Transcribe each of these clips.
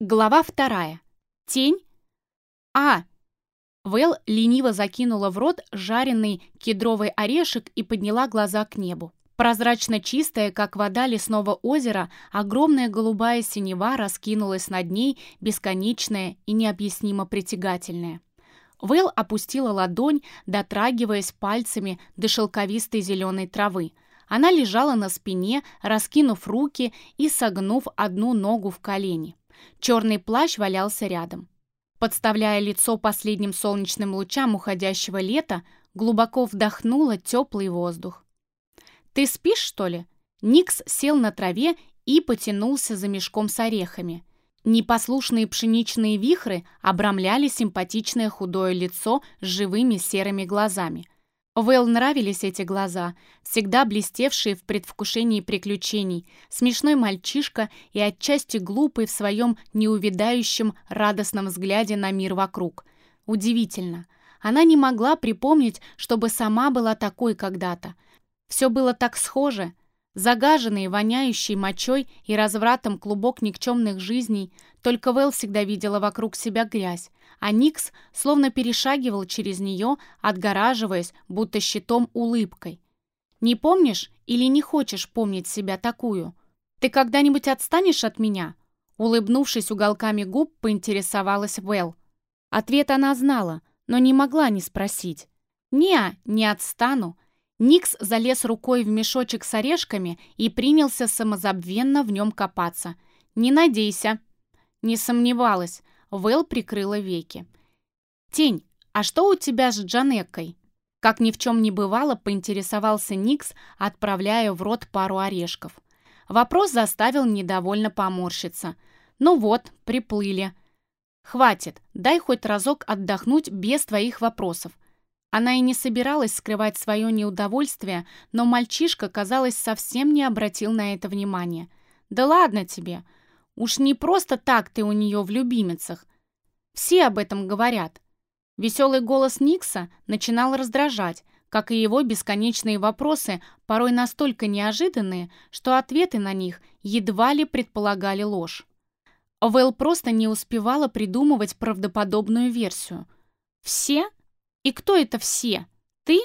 Глава вторая. Тень? А! Вэл лениво закинула в рот жареный кедровый орешек и подняла глаза к небу. Прозрачно чистое, как вода лесного озера, огромная голубая синева раскинулась над ней, бесконечная и необъяснимо притягательная. Вэл опустила ладонь, дотрагиваясь пальцами до шелковистой зеленой травы. Она лежала на спине, раскинув руки и согнув одну ногу в колени. Черный плащ валялся рядом. Подставляя лицо последним солнечным лучам уходящего лета, глубоко вдохнула теплый воздух. «Ты спишь, что ли?» Никс сел на траве и потянулся за мешком с орехами. Непослушные пшеничные вихры обрамляли симпатичное худое лицо с живыми серыми глазами – Вэл нравились эти глаза, всегда блестевшие в предвкушении приключений, смешной мальчишка и отчасти глупый в своем неувидающем радостном взгляде на мир вокруг. Удивительно. Она не могла припомнить, чтобы сама была такой когда-то. Все было так схоже. Загаженный, воняющий мочой и развратом клубок никчемных жизней, только Вэл всегда видела вокруг себя грязь, а Никс словно перешагивал через нее, отгораживаясь, будто щитом улыбкой. «Не помнишь или не хочешь помнить себя такую? Ты когда-нибудь отстанешь от меня?» Улыбнувшись уголками губ, поинтересовалась Вэл. Ответ она знала, но не могла не спросить. «Не, не отстану». Никс залез рукой в мешочек с орешками и принялся самозабвенно в нем копаться. «Не надейся». Не сомневалась. Вэл прикрыла веки. «Тень, а что у тебя с Джанеккой?» Как ни в чем не бывало, поинтересовался Никс, отправляя в рот пару орешков. Вопрос заставил недовольно поморщиться. «Ну вот, приплыли». «Хватит, дай хоть разок отдохнуть без твоих вопросов». Она и не собиралась скрывать свое неудовольствие, но мальчишка, казалось, совсем не обратил на это внимания. «Да ладно тебе, Уж не просто так ты у нее в любимицах. Все об этом говорят. Веселый голос Никса начинал раздражать, как и его бесконечные вопросы, порой настолько неожиданные, что ответы на них едва ли предполагали ложь. Вэл просто не успевала придумывать правдоподобную версию. «Все? И кто это все? Ты?»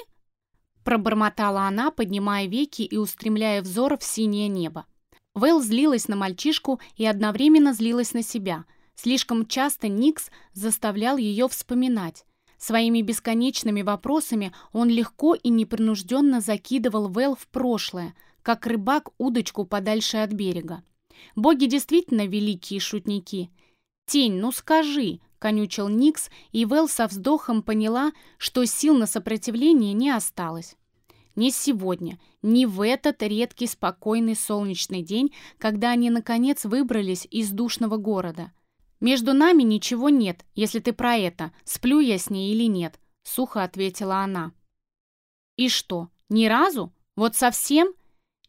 Пробормотала она, поднимая веки и устремляя взор в синее небо. Вэл злилась на мальчишку и одновременно злилась на себя. Слишком часто Никс заставлял ее вспоминать. Своими бесконечными вопросами он легко и непринужденно закидывал Вэл в прошлое, как рыбак удочку подальше от берега. Боги действительно великие шутники. «Тень, ну скажи!» — конючил Никс, и Вэл со вздохом поняла, что сил на сопротивление не осталось. Не сегодня, не в этот редкий спокойный солнечный день, когда они, наконец, выбрались из душного города. «Между нами ничего нет, если ты про это, сплю я с ней или нет», — сухо ответила она. «И что, ни разу? Вот совсем?»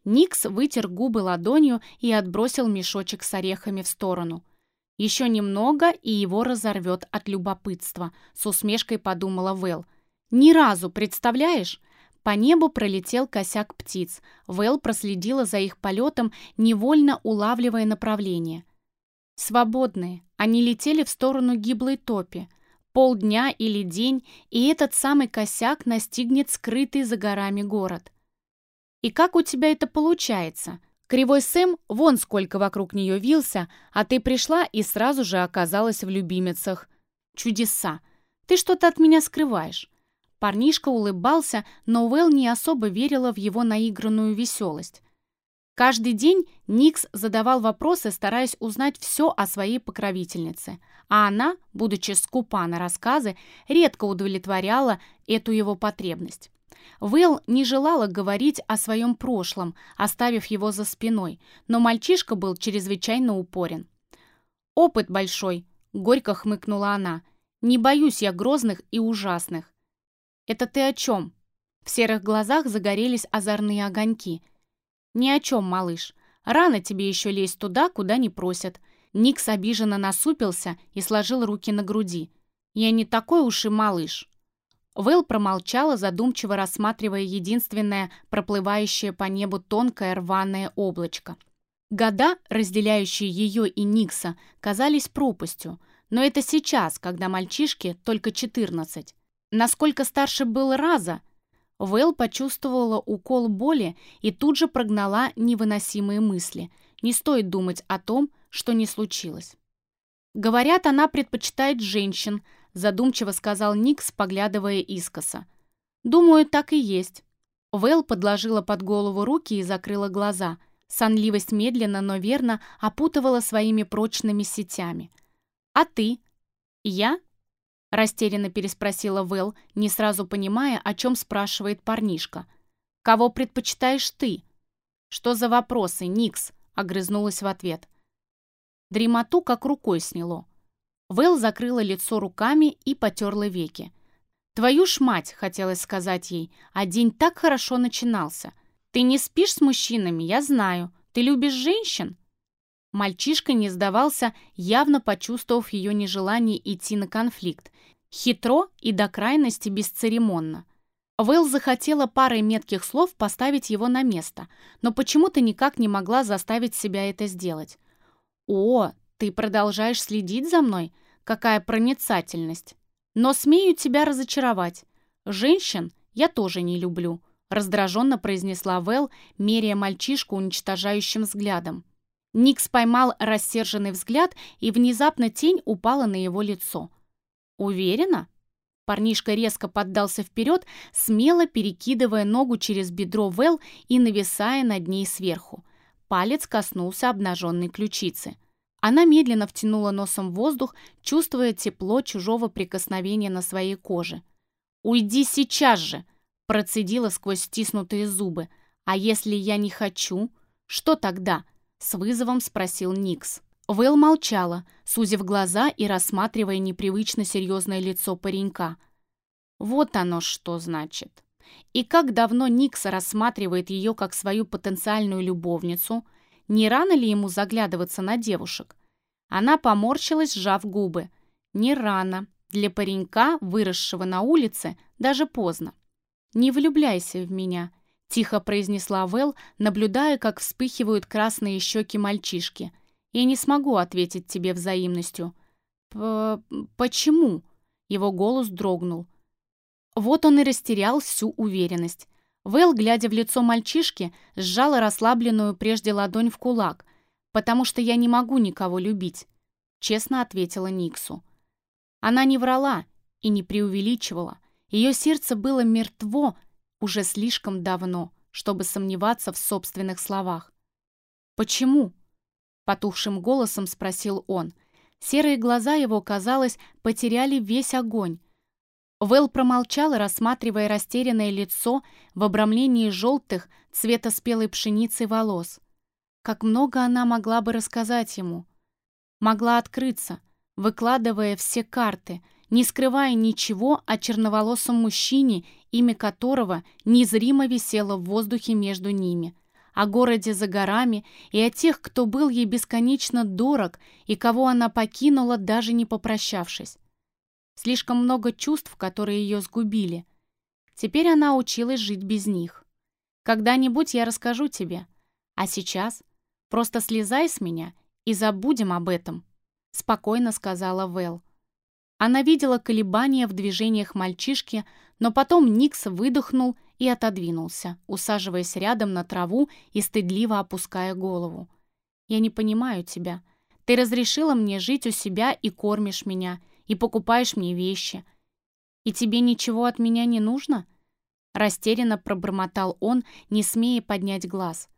Никс вытер губы ладонью и отбросил мешочек с орехами в сторону. «Еще немного, и его разорвет от любопытства», — с усмешкой подумала Вэл. «Ни разу, представляешь? По небу пролетел косяк птиц. Вэл проследила за их полетом, невольно улавливая направление. Свободные. Они летели в сторону гиблой топи. Полдня или день, и этот самый косяк настигнет скрытый за горами город. «И как у тебя это получается?» Кривой Сэм вон сколько вокруг нее вился, а ты пришла и сразу же оказалась в любимицах. Чудеса! Ты что-то от меня скрываешь. Парнишка улыбался, но Уэлл не особо верила в его наигранную веселость. Каждый день Никс задавал вопросы, стараясь узнать все о своей покровительнице, а она, будучи скупа на рассказы, редко удовлетворяла эту его потребность. Вэл не желала говорить о своем прошлом, оставив его за спиной, но мальчишка был чрезвычайно упорен. «Опыт большой», — горько хмыкнула она. «Не боюсь я грозных и ужасных. «Это ты о чем?» В серых глазах загорелись озорные огоньки. «Ни о чем, малыш. Рано тебе еще лезть туда, куда не просят». Никс обиженно насупился и сложил руки на груди. «Я не такой уж и малыш». Вэл промолчала, задумчиво рассматривая единственное проплывающее по небу тонкое рваное облачко. Года, разделяющие ее и Никса, казались пропастью, но это сейчас, когда мальчишке только 14. Насколько старше был Раза, Вэл почувствовала укол боли и тут же прогнала невыносимые мысли. Не стоит думать о том, что не случилось. «Говорят, она предпочитает женщин», задумчиво сказал Никс, поглядывая искоса. «Думаю, так и есть». Вэл подложила под голову руки и закрыла глаза. Сонливость медленно, но верно опутывала своими прочными сетями. «А ты?» «Я?» Растерянно переспросила Вэл, не сразу понимая, о чем спрашивает парнишка. «Кого предпочитаешь ты?» «Что за вопросы, Никс?» — огрызнулась в ответ. Дремоту как рукой сняло. Вэл закрыла лицо руками и потерла веки. «Твою ж мать!» — хотелось сказать ей, а день так хорошо начинался. «Ты не спишь с мужчинами, я знаю. Ты любишь женщин?» Мальчишка не сдавался, явно почувствовав ее нежелание идти на конфликт. Хитро и до крайности бесцеремонно. Вэл захотела парой метких слов поставить его на место, но почему-то никак не могла заставить себя это сделать. «О, ты продолжаешь следить за мной? Какая проницательность! Но смею тебя разочаровать. Женщин я тоже не люблю», раздраженно произнесла Вэл, меряя мальчишку уничтожающим взглядом. Никс поймал рассерженный взгляд, и внезапно тень упала на его лицо. «Уверена?» Парнишка резко поддался вперед, смело перекидывая ногу через бедро Вэл и нависая над ней сверху. Палец коснулся обнаженной ключицы. Она медленно втянула носом воздух, чувствуя тепло чужого прикосновения на своей коже. «Уйди сейчас же!» – процедила сквозь стиснутые зубы. «А если я не хочу? Что тогда?» С вызовом спросил Никс. Вэл молчала, сузив глаза и рассматривая непривычно серьезное лицо паренька. Вот оно что значит. И как давно Никс рассматривает ее как свою потенциальную любовницу, не рано ли ему заглядываться на девушек? Она поморщилась, сжав губы. Не рано. Для паренька, выросшего на улице, даже поздно. «Не влюбляйся в меня», — тихо произнесла Вэл, наблюдая, как вспыхивают красные щеки мальчишки. «Я не смогу ответить тебе взаимностью». П «Почему?» — его голос дрогнул. Вот он и растерял всю уверенность. Вэл, глядя в лицо мальчишки, сжала расслабленную прежде ладонь в кулак. «Потому что я не могу никого любить», — честно ответила Никсу. Она не врала и не преувеличивала. Ее сердце было мертво, уже слишком давно, чтобы сомневаться в собственных словах. «Почему?» — потухшим голосом спросил он. Серые глаза его, казалось, потеряли весь огонь. Вэл промолчала, рассматривая растерянное лицо в обрамлении желтых цвета спелой пшеницы волос. Как много она могла бы рассказать ему. Могла открыться, выкладывая все карты — не скрывая ничего о черноволосом мужчине, имя которого незримо висело в воздухе между ними, о городе за горами и о тех, кто был ей бесконечно дорог и кого она покинула, даже не попрощавшись. Слишком много чувств, которые ее сгубили. Теперь она училась жить без них. Когда-нибудь я расскажу тебе. А сейчас просто слезай с меня и забудем об этом», — спокойно сказала Вэл. Она видела колебания в движениях мальчишки, но потом Никс выдохнул и отодвинулся, усаживаясь рядом на траву и стыдливо опуская голову. «Я не понимаю тебя. Ты разрешила мне жить у себя и кормишь меня, и покупаешь мне вещи. И тебе ничего от меня не нужно?» Растерянно пробормотал он, не смея поднять глаз.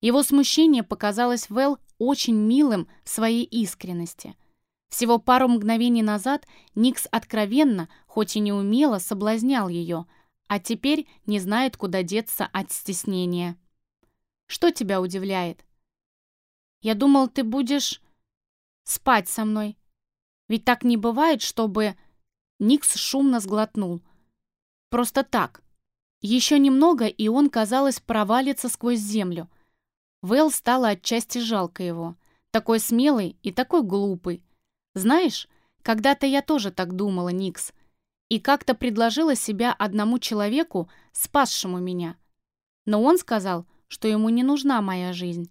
Его смущение показалось Вэл очень милым в своей искренности – всего пару мгновений назад Никс откровенно, хоть и не умело, соблазнял ее, а теперь не знает, куда деться от стеснения. «Что тебя удивляет?» «Я думал, ты будешь спать со мной. Ведь так не бывает, чтобы...» Никс шумно сглотнул. «Просто так. Еще немного, и он, казалось, провалится сквозь землю. Вэл стало отчасти жалко его. Такой смелый и такой глупый. Знаешь, когда-то я тоже так думала, Никс, и как-то предложила себя одному человеку, спасшему меня. Но он сказал, что ему не нужна моя жизнь.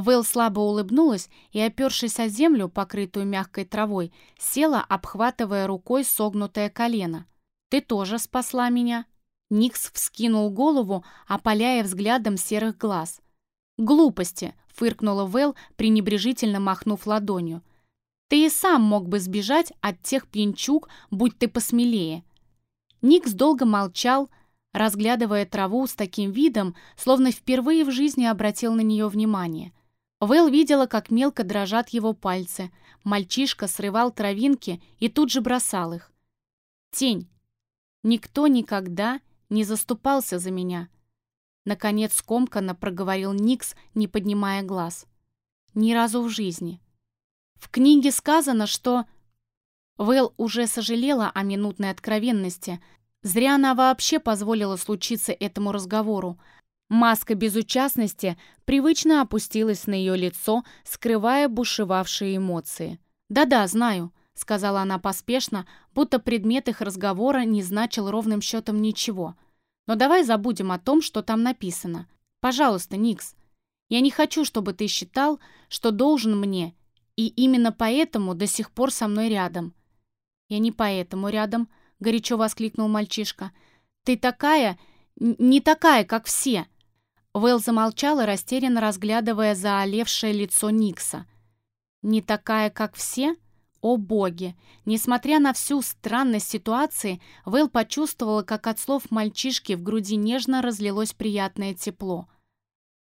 Вэл слабо улыбнулась и, опершись о землю, покрытую мягкой травой, села, обхватывая рукой согнутое колено. «Ты тоже спасла меня?» Никс вскинул голову, опаляя взглядом серых глаз. «Глупости!» — фыркнула Вэл, пренебрежительно махнув ладонью. «Ты и сам мог бы сбежать от тех пьянчуг, будь ты посмелее». Никс долго молчал, разглядывая траву с таким видом, словно впервые в жизни обратил на нее внимание. Вэл видела, как мелко дрожат его пальцы. Мальчишка срывал травинки и тут же бросал их. «Тень. Никто никогда не заступался за меня». Наконец скомканно проговорил Никс, не поднимая глаз. «Ни разу в жизни». В книге сказано, что... Вэл уже сожалела о минутной откровенности. Зря она вообще позволила случиться этому разговору. Маска безучастности привычно опустилась на ее лицо, скрывая бушевавшие эмоции. «Да-да, знаю», — сказала она поспешно, будто предмет их разговора не значил ровным счетом ничего. «Но давай забудем о том, что там написано. Пожалуйста, Никс. Я не хочу, чтобы ты считал, что должен мне, и именно поэтому до сих пор со мной рядом». «Я не поэтому рядом», — горячо воскликнул мальчишка. «Ты такая, не такая, как все». Вэл замолчала, растерянно разглядывая заолевшее лицо Никса. «Не такая, как все?» О боги! Несмотря на всю странность ситуации, Вэл почувствовала, как от слов мальчишки в груди нежно разлилось приятное тепло.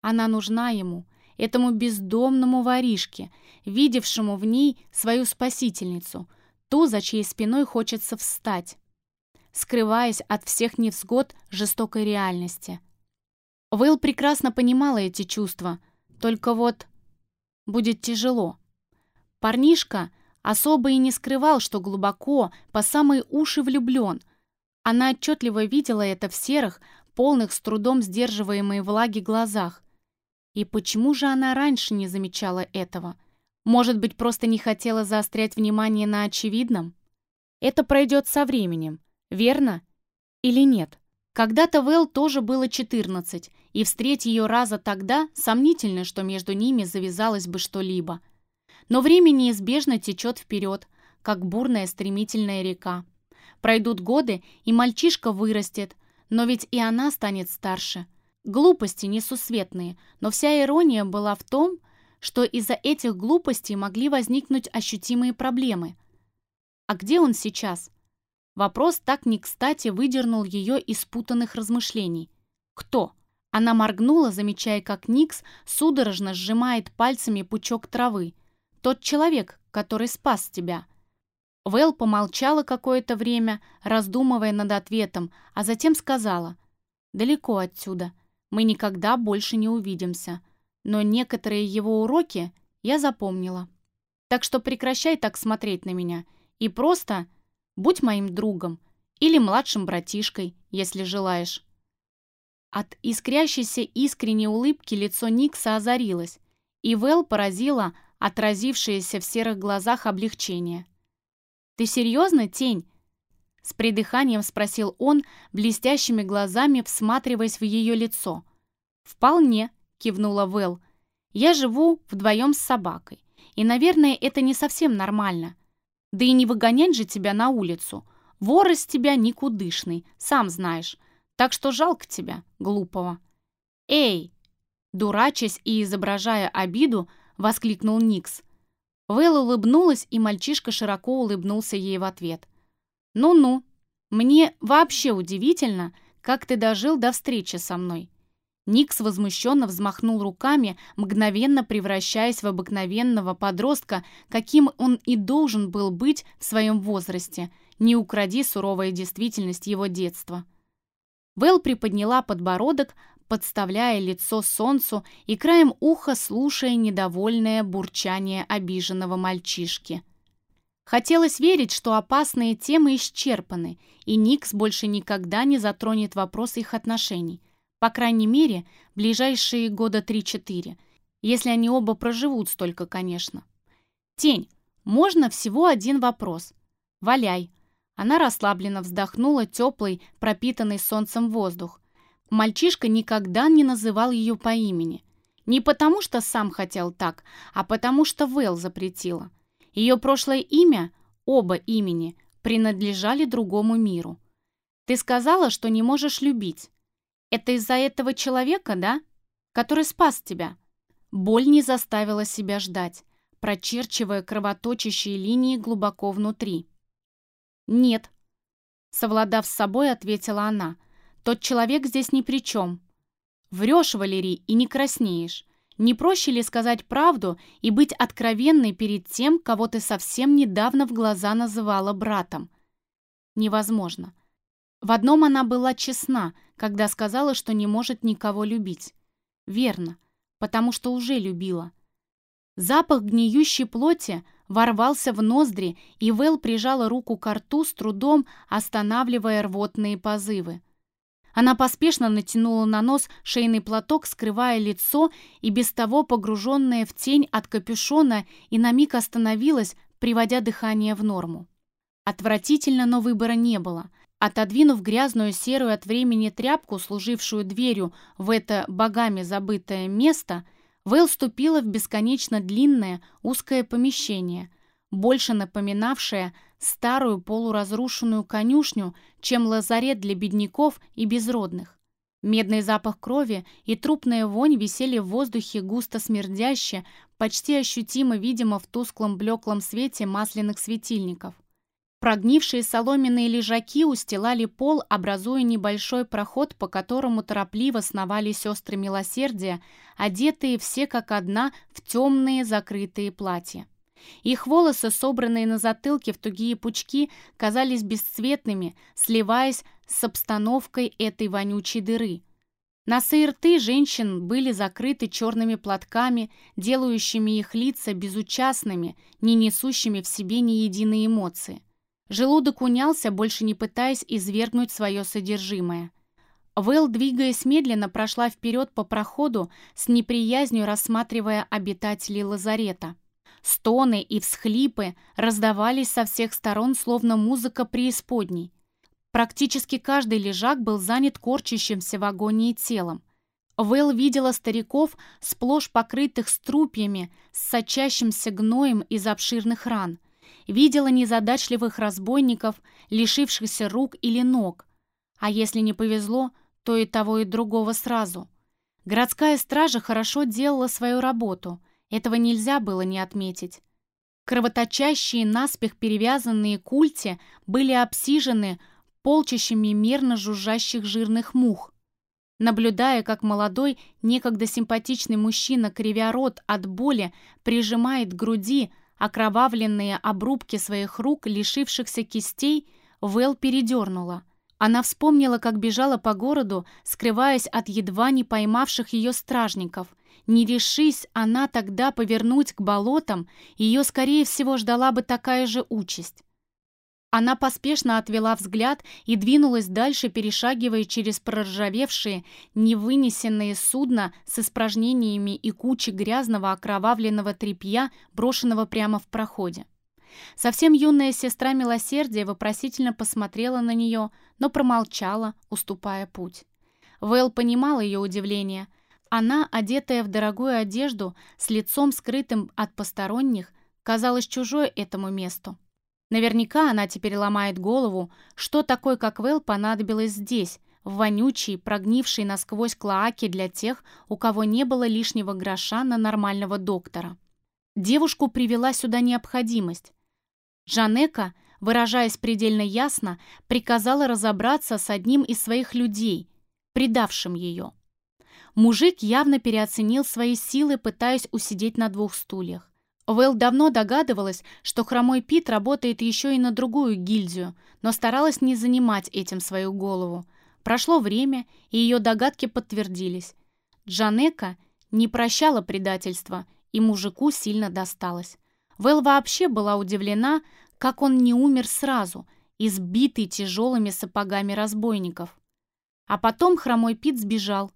Она нужна ему, этому бездомному воришке, видевшему в ней свою спасительницу, ту, за чьей спиной хочется встать, скрываясь от всех невзгод жестокой реальности. Вэйл прекрасно понимала эти чувства, только вот будет тяжело. Парнишка особо и не скрывал, что глубоко, по самые уши влюблен. Она отчетливо видела это в серых, полных с трудом сдерживаемой влаги глазах. И почему же она раньше не замечала этого? Может быть, просто не хотела заострять внимание на очевидном? Это пройдет со временем, верно? Или нет? Когда-то Вэл тоже было 14, и встреть ее раза тогда сомнительно, что между ними завязалось бы что-либо. Но время неизбежно течет вперед, как бурная стремительная река. Пройдут годы, и мальчишка вырастет, но ведь и она станет старше. Глупости несусветные, но вся ирония была в том, что из-за этих глупостей могли возникнуть ощутимые проблемы. А где он сейчас? Вопрос так не кстати выдернул ее из путанных размышлений. Кто? Она моргнула, замечая, как Никс судорожно сжимает пальцами пучок травы. Тот человек, который спас тебя. Вэл помолчала какое-то время, раздумывая над ответом, а затем сказала, «Далеко отсюда. Мы никогда больше не увидимся. Но некоторые его уроки я запомнила. Так что прекращай так смотреть на меня и просто Будь моим другом или младшим братишкой, если желаешь». От искрящейся искренней улыбки лицо Никса озарилось, и Вэл поразила отразившееся в серых глазах облегчение. «Ты серьезно, тень?» С придыханием спросил он, блестящими глазами всматриваясь в ее лицо. «Вполне», — кивнула Вэл. «Я живу вдвоем с собакой, и, наверное, это не совсем нормально. Да и не выгонять же тебя на улицу. Вор из тебя никудышный, сам знаешь. Так что жалко тебя, глупого». «Эй!» Дурачась и изображая обиду, воскликнул Никс. Вэл улыбнулась, и мальчишка широко улыбнулся ей в ответ. «Ну-ну, мне вообще удивительно, как ты дожил до встречи со мной. Никс возмущенно взмахнул руками, мгновенно превращаясь в обыкновенного подростка, каким он и должен был быть в своем возрасте. Не укради суровая действительность его детства. Вэл приподняла подбородок, подставляя лицо солнцу и краем уха слушая недовольное бурчание обиженного мальчишки. Хотелось верить, что опасные темы исчерпаны, и Никс больше никогда не затронет вопрос их отношений. По крайней мере, ближайшие года 3-4, если они оба проживут столько, конечно. Тень, можно всего один вопрос. Валяй. Она расслабленно вздохнула теплый, пропитанный солнцем воздух. Мальчишка никогда не называл ее по имени. Не потому, что сам хотел так, а потому, что Вэл запретила. Ее прошлое имя, оба имени, принадлежали другому миру. Ты сказала, что не можешь любить. Это из-за этого человека, да? Который спас тебя. Боль не заставила себя ждать, прочерчивая кровоточащие линии глубоко внутри. «Нет», — совладав с собой, ответила она, — «тот человек здесь ни при чем. Врешь, Валерий, и не краснеешь. Не проще ли сказать правду и быть откровенной перед тем, кого ты совсем недавно в глаза называла братом? Невозможно. В одном она была честна, когда сказала, что не может никого любить. Верно, потому что уже любила. Запах гниющей плоти ворвался в ноздри, и Вэл прижала руку к рту с трудом, останавливая рвотные позывы. Она поспешно натянула на нос шейный платок, скрывая лицо и без того погруженное в тень от капюшона, и на миг остановилась, приводя дыхание в норму. Отвратительно, но выбора не было. Отодвинув грязную серую от времени тряпку, служившую дверью в это богами забытое место, Вэл ступила в бесконечно длинное узкое помещение, больше напоминавшее старую полуразрушенную конюшню, чем лазарет для бедняков и безродных. Медный запах крови и трупная вонь висели в воздухе густо смердяще, почти ощутимо видимо в тусклом блеклом свете масляных светильников. Прогнившие соломенные лежаки устилали пол, образуя небольшой проход, по которому торопливо сновали сестры милосердия, одетые все как одна в темные закрытые платья. Их волосы, собранные на затылке в тугие пучки, казались бесцветными, сливаясь с обстановкой этой вонючей дыры. Носы и рты женщин были закрыты черными платками, делающими их лица безучастными, не несущими в себе ни единой эмоции. Желудок унялся, больше не пытаясь извергнуть свое содержимое. Вэл, двигаясь медленно, прошла вперед по проходу, с неприязнью рассматривая обитателей лазарета. Стоны и всхлипы раздавались со всех сторон, словно музыка преисподней. Практически каждый лежак был занят корчащимся в агонии телом. Вэл видела стариков, сплошь покрытых струпьями, с сочащимся гноем из обширных ран. Видела незадачливых разбойников, лишившихся рук или ног. А если не повезло, то и того, и другого сразу. Городская стража хорошо делала свою работу. Этого нельзя было не отметить. Кровоточащие, наспех перевязанные культи были обсижены полчищами мерно жужжащих жирных мух. Наблюдая, как молодой, некогда симпатичный мужчина, кривя рот от боли, прижимает к груди окровавленные обрубки своих рук, лишившихся кистей, Вэл передернула. Она вспомнила, как бежала по городу, скрываясь от едва не поймавших ее стражников, не решись она тогда повернуть к болотам, ее, скорее всего, ждала бы такая же участь. Она поспешно отвела взгляд и двинулась дальше, перешагивая через проржавевшие, невынесенные судна с испражнениями и кучей грязного окровавленного тряпья, брошенного прямо в проходе. Совсем юная сестра милосердия вопросительно посмотрела на нее, но промолчала, уступая путь. Вэл понимал ее удивление – она, одетая в дорогую одежду, с лицом скрытым от посторонних, казалась чужой этому месту. Наверняка она теперь ломает голову, что такой, как Вэл, понадобилось здесь, в вонючей, прогнившей насквозь клоаке для тех, у кого не было лишнего гроша на нормального доктора. Девушку привела сюда необходимость. Жанека, выражаясь предельно ясно, приказала разобраться с одним из своих людей, предавшим ее. Мужик явно переоценил свои силы, пытаясь усидеть на двух стульях. Вэл давно догадывалась, что хромой Пит работает еще и на другую гильдию, но старалась не занимать этим свою голову. Прошло время, и ее догадки подтвердились. Джанека не прощала предательства, и мужику сильно досталось. Вэл вообще была удивлена, как он не умер сразу, избитый тяжелыми сапогами разбойников. А потом хромой Пит сбежал,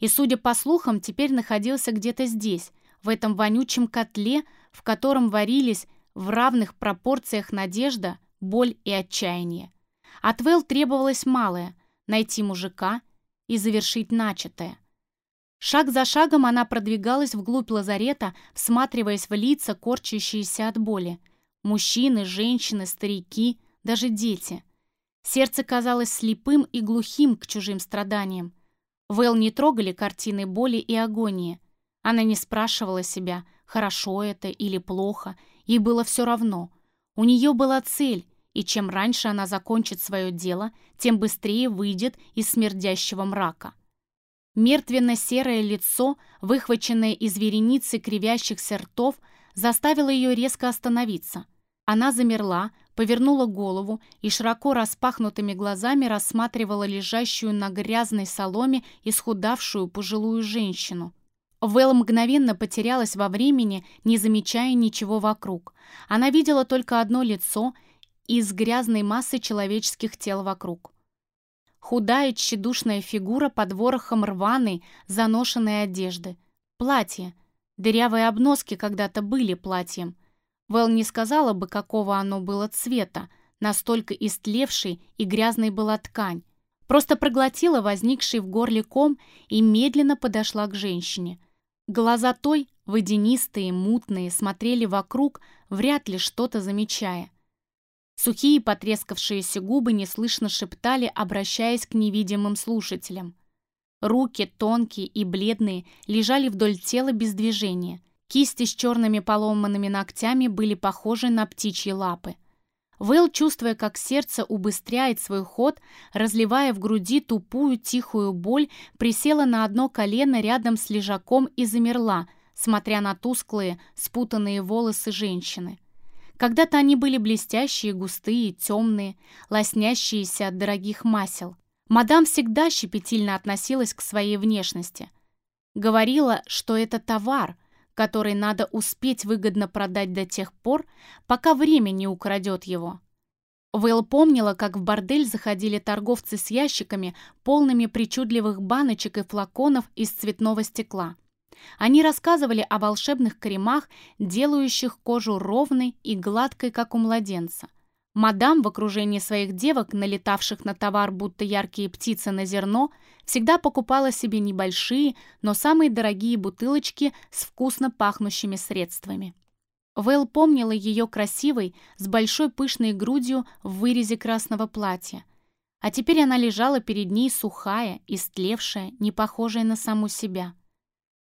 и, судя по слухам, теперь находился где-то здесь, в этом вонючем котле, в котором варились в равных пропорциях надежда, боль и отчаяние. От Вэл требовалось малое — найти мужика и завершить начатое. Шаг за шагом она продвигалась вглубь лазарета, всматриваясь в лица, корчащиеся от боли. Мужчины, женщины, старики, даже дети. Сердце казалось слепым и глухим к чужим страданиям. Вэл не трогали картины боли и агонии. Она не спрашивала себя, хорошо это или плохо, ей было все равно. У нее была цель, и чем раньше она закончит свое дело, тем быстрее выйдет из смердящего мрака. Мертвенно-серое лицо, выхваченное из вереницы кривящихся ртов, заставило ее резко остановиться. Она замерла, повернула голову и широко распахнутыми глазами рассматривала лежащую на грязной соломе исхудавшую пожилую женщину. Вэл мгновенно потерялась во времени, не замечая ничего вокруг. Она видела только одно лицо из грязной массы человеческих тел вокруг. Худая, тщедушная фигура под ворохом рваной, заношенной одежды. Платье. Дырявые обноски когда-то были платьем. Вэл не сказала бы, какого оно было цвета, настолько истлевшей и грязной была ткань. Просто проглотила возникший в горле ком и медленно подошла к женщине. Глаза той, водянистые, мутные, смотрели вокруг, вряд ли что-то замечая. Сухие потрескавшиеся губы неслышно шептали, обращаясь к невидимым слушателям. Руки, тонкие и бледные, лежали вдоль тела без движения. Кисти с черными поломанными ногтями были похожи на птичьи лапы. Вэл, чувствуя, как сердце убыстряет свой ход, разливая в груди тупую тихую боль, присела на одно колено рядом с лежаком и замерла, смотря на тусклые, спутанные волосы женщины. Когда-то они были блестящие, густые, темные, лоснящиеся от дорогих масел. Мадам всегда щепетильно относилась к своей внешности. Говорила, что это товар – который надо успеть выгодно продать до тех пор, пока время не украдет его. Вэл помнила, как в бордель заходили торговцы с ящиками, полными причудливых баночек и флаконов из цветного стекла. Они рассказывали о волшебных кремах, делающих кожу ровной и гладкой, как у младенца. Мадам в окружении своих девок, налетавших на товар, будто яркие птицы на зерно, всегда покупала себе небольшие, но самые дорогие бутылочки с вкусно пахнущими средствами. Вэл помнила ее красивой, с большой пышной грудью в вырезе красного платья. А теперь она лежала перед ней сухая, истлевшая, не похожая на саму себя.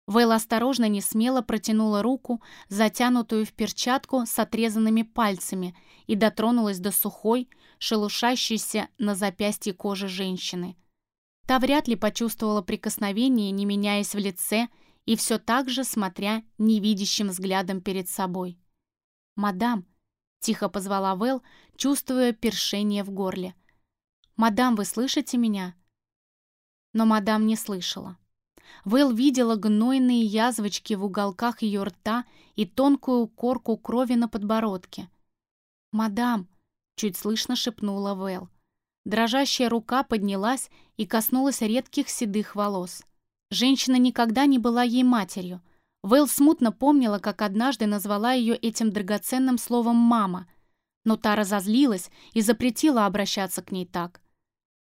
Вэлла осторожно, не смело протянула руку, затянутую в перчатку с отрезанными пальцами, и дотронулась до сухой, шелушащейся на запястье кожи женщины. Та вряд ли почувствовала прикосновение, не меняясь в лице, и все так же смотря невидящим взглядом перед собой. «Мадам», — тихо позвала Вэл, чувствуя першение в горле. «Мадам, вы слышите меня?» Но мадам не слышала. Вэл видела гнойные язвочки в уголках ее рта и тонкую корку крови на подбородке. «Мадам!» — чуть слышно шепнула Вэл. Дрожащая рука поднялась и коснулась редких седых волос. Женщина никогда не была ей матерью. Вэл смутно помнила, как однажды назвала ее этим драгоценным словом «мама», но та разозлилась и запретила обращаться к ней так.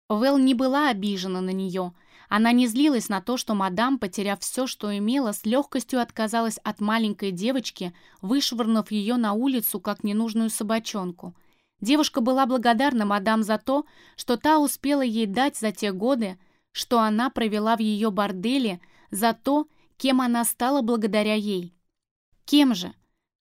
Вэл не была обижена на нее, она не злилась на то, что мадам, потеряв все, что имела, с легкостью отказалась от маленькой девочки, вышвырнув ее на улицу, как ненужную собачонку. Девушка была благодарна мадам за то, что та успела ей дать за те годы, что она провела в ее борделе, за то, кем она стала благодаря ей. Кем же?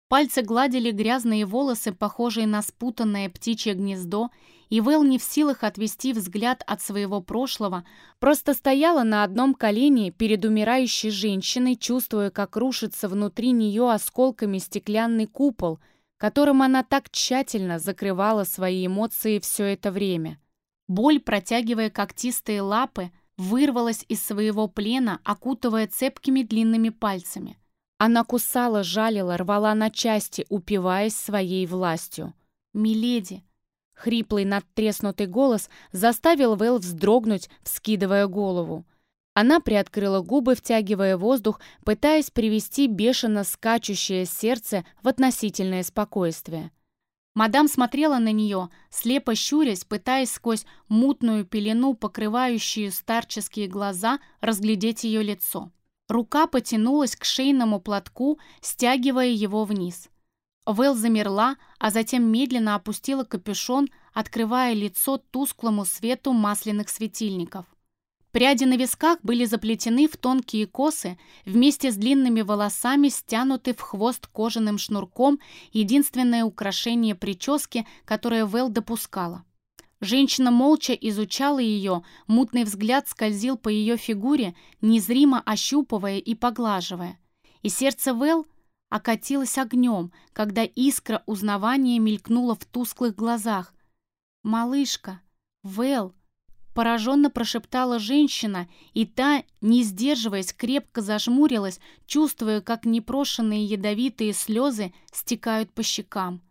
Пальцы гладили грязные волосы, похожие на спутанное птичье гнездо, и Вэл не в силах отвести взгляд от своего прошлого, просто стояла на одном колене перед умирающей женщиной, чувствуя, как рушится внутри нее осколками стеклянный купол, которым она так тщательно закрывала свои эмоции все это время. Боль, протягивая когтистые лапы, вырвалась из своего плена, окутывая цепкими длинными пальцами. Она кусала, жалила, рвала на части, упиваясь своей властью. «Миледи, Хриплый надтреснутый голос заставил Вэл вздрогнуть, вскидывая голову. Она приоткрыла губы, втягивая воздух, пытаясь привести бешено скачущее сердце в относительное спокойствие. Мадам смотрела на нее, слепо щурясь, пытаясь сквозь мутную пелену, покрывающую старческие глаза, разглядеть ее лицо. Рука потянулась к шейному платку, стягивая его вниз. Вэл замерла, а затем медленно опустила капюшон, открывая лицо тусклому свету масляных светильников. Пряди на висках были заплетены в тонкие косы, вместе с длинными волосами стянуты в хвост кожаным шнурком, единственное украшение прически, которое Вэл допускала. Женщина молча изучала ее, мутный взгляд скользил по ее фигуре, незримо ощупывая и поглаживая. И сердце Вэл окатилось огнем, когда искра узнавания мелькнула в тусклых глазах. «Малышка! Вэл!» Пораженно прошептала женщина, и та, не сдерживаясь, крепко зажмурилась, чувствуя, как непрошенные ядовитые слезы стекают по щекам.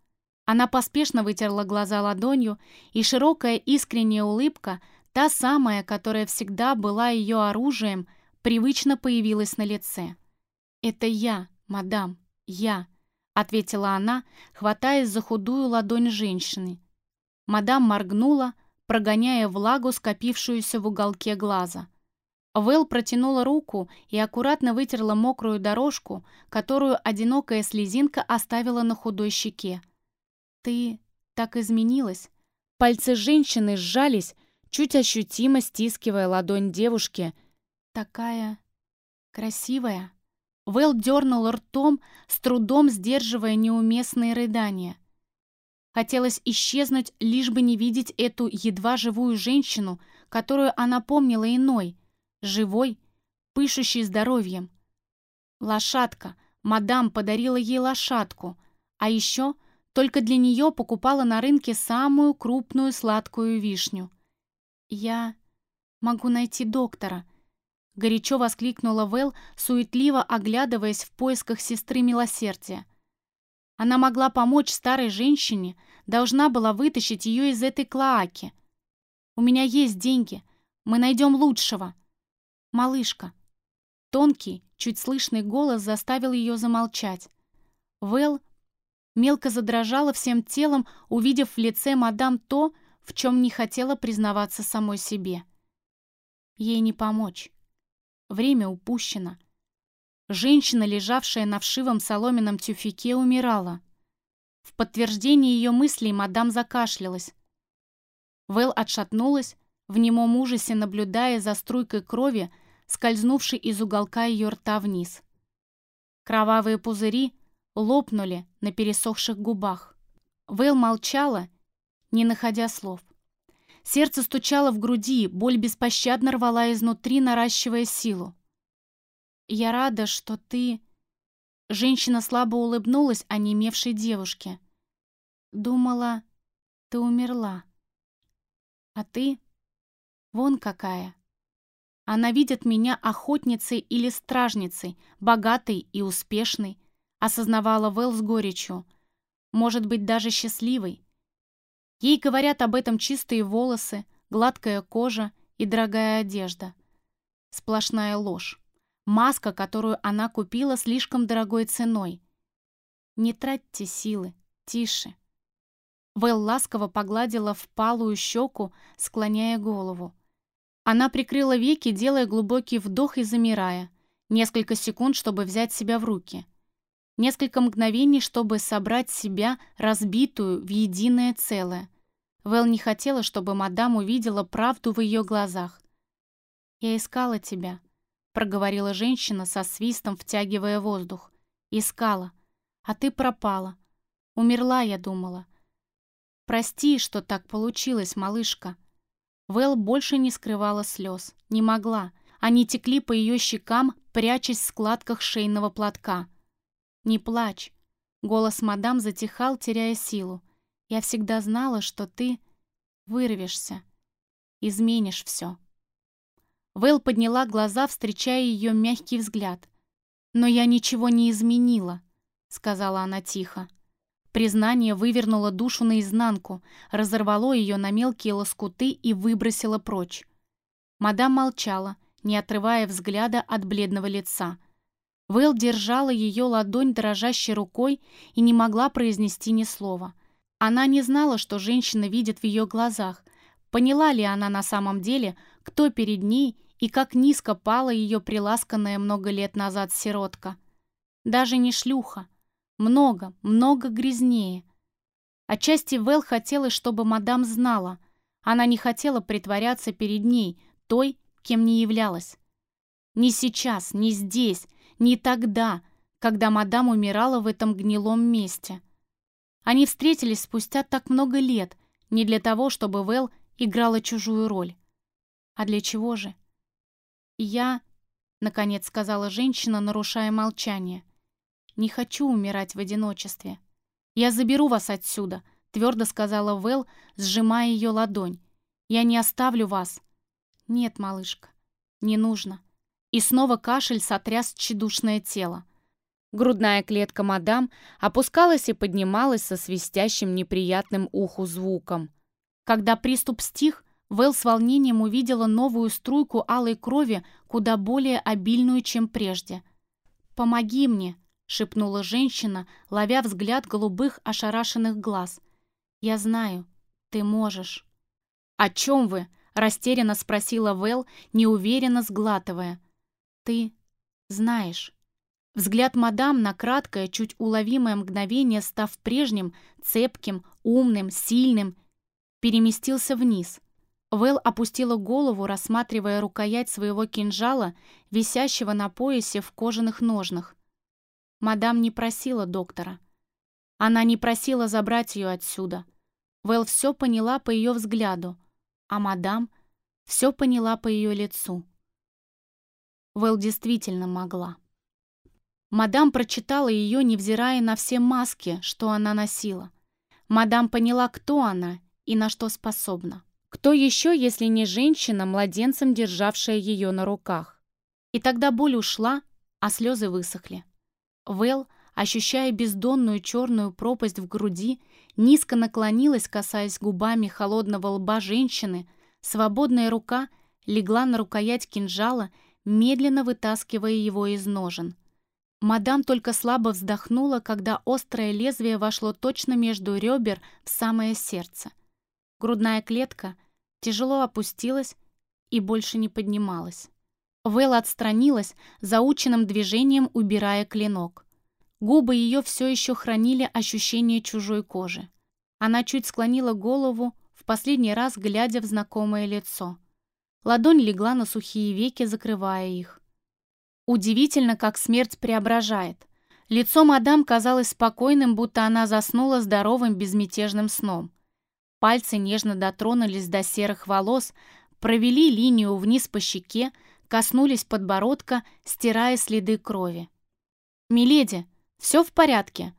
Она поспешно вытерла глаза ладонью, и широкая искренняя улыбка, та самая, которая всегда была ее оружием, привычно появилась на лице. «Это я, мадам, я», — ответила она, хватаясь за худую ладонь женщины. Мадам моргнула, — прогоняя влагу, скопившуюся в уголке глаза. Вэл протянула руку и аккуратно вытерла мокрую дорожку, которую одинокая слезинка оставила на худой щеке. «Ты так изменилась?» Пальцы женщины сжались, чуть ощутимо стискивая ладонь девушки. «Такая красивая!» Вэл дернул ртом, с трудом сдерживая неуместные рыдания. Хотелось исчезнуть, лишь бы не видеть эту едва живую женщину, которую она помнила иной, живой, пышущей здоровьем. Лошадка. Мадам подарила ей лошадку. А еще только для нее покупала на рынке самую крупную сладкую вишню. «Я могу найти доктора», — горячо воскликнула Вэл, суетливо оглядываясь в поисках сестры милосердия. Она могла помочь старой женщине, должна была вытащить ее из этой клоаки. У меня есть деньги, мы найдем лучшего. Малышка. Тонкий, чуть слышный голос заставил ее замолчать. Вэл мелко задрожала всем телом, увидев в лице мадам то, в чем не хотела признаваться самой себе. Ей не помочь. Время упущено. Женщина, лежавшая на вшивом соломенном тюфике, умирала. В подтверждение ее мыслей мадам закашлялась. Вэл отшатнулась, в немом ужасе наблюдая за струйкой крови, скользнувшей из уголка ее рта вниз. Кровавые пузыри лопнули на пересохших губах. Вэл молчала, не находя слов. Сердце стучало в груди, боль беспощадно рвала изнутри, наращивая силу. «Я рада, что ты...» Женщина слабо улыбнулась онемевшей девушке. «Думала, ты умерла. А ты... Вон какая. Она видит меня охотницей или стражницей, богатой и успешной», осознавала Вэл с горечью. «Может быть, даже счастливой. Ей говорят об этом чистые волосы, гладкая кожа и дорогая одежда. Сплошная ложь. Маска, которую она купила слишком дорогой ценой. Не тратьте силы, тише. Вэл ласково погладила впалую щеку, склоняя голову. Она прикрыла веки, делая глубокий вдох и замирая. Несколько секунд, чтобы взять себя в руки. Несколько мгновений, чтобы собрать себя, разбитую, в единое целое. Вэл не хотела, чтобы мадам увидела правду в ее глазах. «Я искала тебя», проговорила женщина со свистом, втягивая воздух. Искала. А ты пропала. Умерла, я думала. Прости, что так получилось, малышка. Вэл больше не скрывала слез. Не могла. Они текли по ее щекам, прячась в складках шейного платка. «Не плачь». Голос мадам затихал, теряя силу. «Я всегда знала, что ты вырвешься, изменишь все». Вэл подняла глаза, встречая ее мягкий взгляд. «Но я ничего не изменила», — сказала она тихо. Признание вывернуло душу наизнанку, разорвало ее на мелкие лоскуты и выбросило прочь. Мадам молчала, не отрывая взгляда от бледного лица. Вэл держала ее ладонь дрожащей рукой и не могла произнести ни слова. Она не знала, что женщина видит в ее глазах. Поняла ли она на самом деле, кто перед ней и как низко пала ее приласканная много лет назад сиротка. Даже не шлюха. Много, много грязнее. Отчасти Вэл хотела, чтобы мадам знала. Она не хотела притворяться перед ней, той, кем не являлась. Не сейчас, не здесь, не тогда, когда мадам умирала в этом гнилом месте. Они встретились спустя так много лет, не для того, чтобы Вэл играла чужую роль. А для чего же? «Я...» — наконец сказала женщина, нарушая молчание. «Не хочу умирать в одиночестве. Я заберу вас отсюда», — твердо сказала Вэл, сжимая ее ладонь. «Я не оставлю вас». «Нет, малышка, не нужно». И снова кашель сотряс тщедушное тело. Грудная клетка мадам опускалась и поднималась со свистящим неприятным уху звуком. Когда приступ стих, Вэл с волнением увидела новую струйку алой крови, куда более обильную, чем прежде. «Помоги мне!» — шепнула женщина, ловя взгляд голубых ошарашенных глаз. «Я знаю, ты можешь». «О чем вы?» — растерянно спросила Вэл, неуверенно сглатывая. «Ты знаешь». Взгляд мадам на краткое, чуть уловимое мгновение, став прежним, цепким, умным, сильным, переместился вниз — Вэл опустила голову, рассматривая рукоять своего кинжала, висящего на поясе в кожаных ножнах. Мадам не просила доктора. Она не просила забрать ее отсюда. Вэл все поняла по ее взгляду, а мадам все поняла по ее лицу. Вэл действительно могла. Мадам прочитала ее, невзирая на все маски, что она носила. Мадам поняла, кто она и на что способна. Кто еще, если не женщина, младенцем державшая ее на руках? И тогда боль ушла, а слезы высохли. Вэл, ощущая бездонную черную пропасть в груди, низко наклонилась, касаясь губами холодного лба женщины, свободная рука легла на рукоять кинжала, медленно вытаскивая его из ножен. Мадам только слабо вздохнула, когда острое лезвие вошло точно между ребер в самое сердце. Грудная клетка — тяжело опустилась и больше не поднималась. Вэл отстранилась, заученным движением убирая клинок. Губы ее все еще хранили ощущение чужой кожи. Она чуть склонила голову, в последний раз глядя в знакомое лицо. Ладонь легла на сухие веки, закрывая их. Удивительно, как смерть преображает. Лицо мадам казалось спокойным, будто она заснула здоровым безмятежным сном. Пальцы нежно дотронулись до серых волос, провели линию вниз по щеке, коснулись подбородка, стирая следы крови. «Миледи, все в порядке?»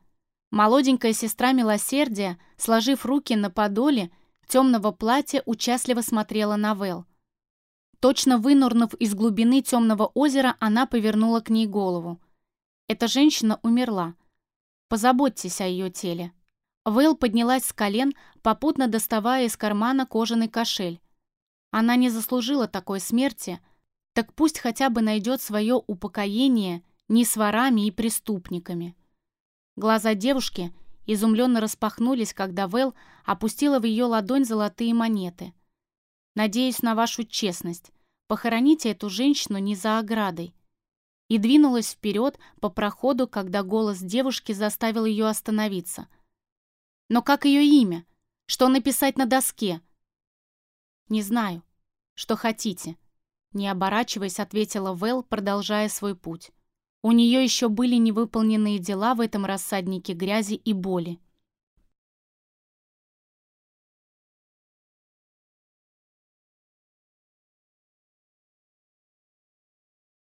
Молоденькая сестра милосердия, сложив руки на подоле темного платья, участливо смотрела на Вэл. Точно вынурнув из глубины темного озера, она повернула к ней голову. Эта женщина умерла. Позаботьтесь о ее теле. Вэл поднялась с колен, попутно доставая из кармана кожаный кошель. Она не заслужила такой смерти, так пусть хотя бы найдет свое упокоение не с ворами и преступниками. Глаза девушки изумленно распахнулись, когда Вэл опустила в ее ладонь золотые монеты. «Надеюсь на вашу честность. Похороните эту женщину не за оградой». И двинулась вперед по проходу, когда голос девушки заставил ее остановиться – но как ее имя? Что написать на доске? Не знаю. Что хотите? Не оборачиваясь, ответила Вэл, продолжая свой путь. У нее еще были невыполненные дела в этом рассаднике грязи и боли.